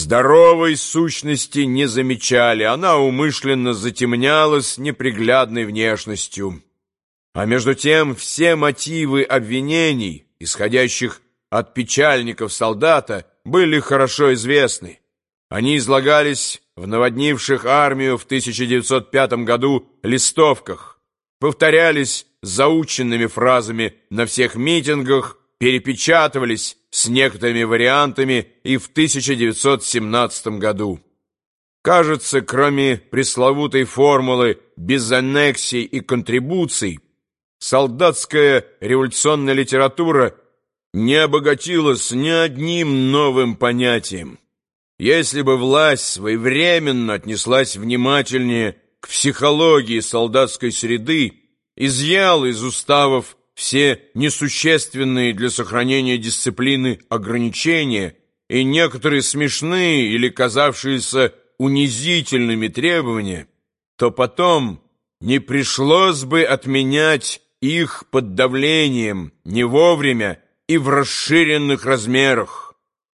Здоровой сущности не замечали, она умышленно затемнялась неприглядной внешностью. А между тем все мотивы обвинений, исходящих от печальников солдата, были хорошо известны. Они излагались в наводнивших армию в 1905 году листовках, повторялись заученными фразами на всех митингах, перепечатывались с некоторыми вариантами и в 1917 году. Кажется, кроме пресловутой формулы без аннексий и контрибуций, солдатская революционная литература не обогатилась ни одним новым понятием. Если бы власть своевременно отнеслась внимательнее к психологии солдатской среды, изъяла из уставов все несущественные для сохранения дисциплины ограничения и некоторые смешные или казавшиеся унизительными требования, то потом не пришлось бы отменять их под давлением не вовремя и в расширенных размерах.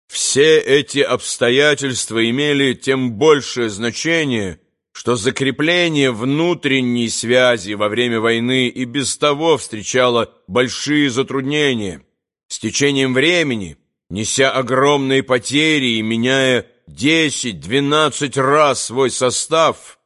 Все эти обстоятельства имели тем большее значение, что закрепление внутренней связи во время войны и без того встречало большие затруднения. С течением времени, неся огромные потери и меняя 10-12 раз свой состав,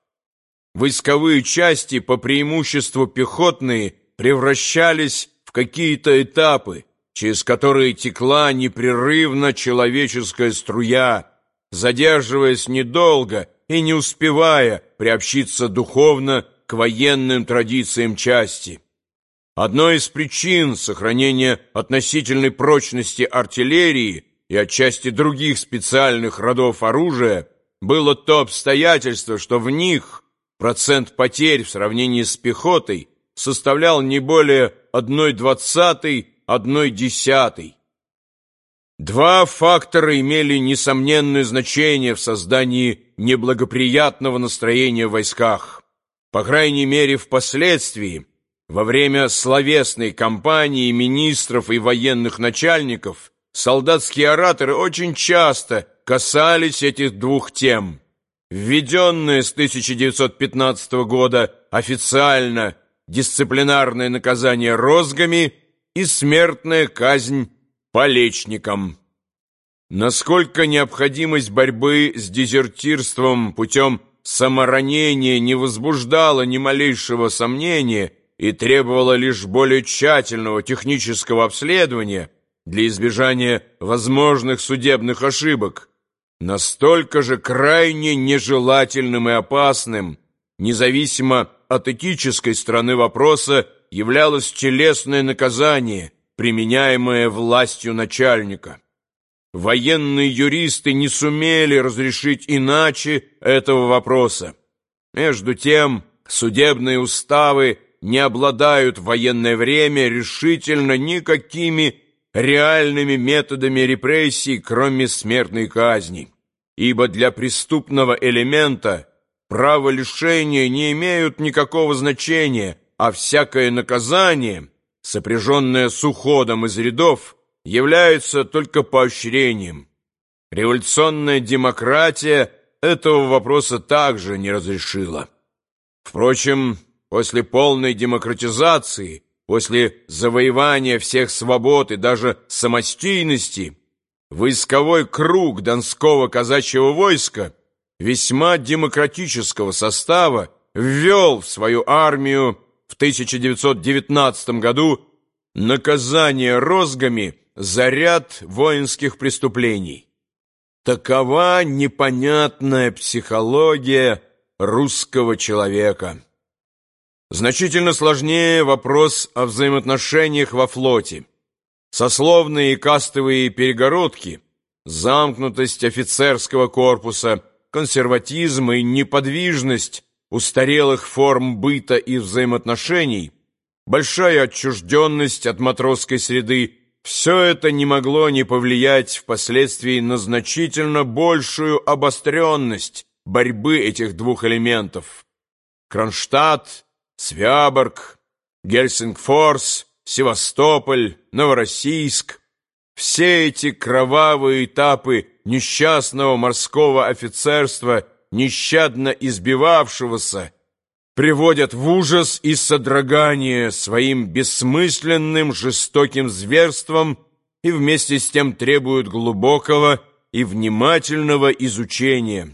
войсковые части, по преимуществу пехотные, превращались в какие-то этапы, через которые текла непрерывно человеческая струя, задерживаясь недолго и не успевая приобщиться духовно к военным традициям части. Одной из причин сохранения относительной прочности артиллерии и отчасти других специальных родов оружия было то обстоятельство, что в них процент потерь в сравнении с пехотой составлял не более одной двадцатой, одной десятой. Два фактора имели несомненное значение в создании неблагоприятного настроения в войсках. По крайней мере, впоследствии, во время словесной кампании министров и военных начальников, солдатские ораторы очень часто касались этих двух тем. Введенное с 1915 года официально дисциплинарное наказание розгами и смертная казнь полечникам. Насколько необходимость борьбы с дезертирством путем саморанения не возбуждала ни малейшего сомнения и требовала лишь более тщательного технического обследования для избежания возможных судебных ошибок, настолько же крайне нежелательным и опасным, независимо от этической стороны вопроса, являлось телесное наказание, применяемое властью начальника. Военные юристы не сумели разрешить иначе этого вопроса. Между тем, судебные уставы не обладают в военное время решительно никакими реальными методами репрессий, кроме смертной казни. Ибо для преступного элемента право лишения не имеют никакого значения, а всякое наказание – сопряженная с уходом из рядов, является только поощрением. Революционная демократия этого вопроса также не разрешила. Впрочем, после полной демократизации, после завоевания всех свобод и даже самостийности, войсковой круг Донского казачьего войска весьма демократического состава ввел в свою армию в 1919 году наказание розгами за ряд воинских преступлений. Такова непонятная психология русского человека. Значительно сложнее вопрос о взаимоотношениях во флоте. Сословные и кастовые перегородки, замкнутость офицерского корпуса, консерватизм и неподвижность устарелых форм быта и взаимоотношений, большая отчужденность от матросской среды, все это не могло не повлиять впоследствии на значительно большую обостренность борьбы этих двух элементов. Кронштадт, Свяборг, Гельсингфорс, Севастополь, Новороссийск – все эти кровавые этапы несчастного морского офицерства, нещадно избивавшегося, приводят в ужас и содрогание своим бессмысленным жестоким зверством и вместе с тем требуют глубокого и внимательного изучения.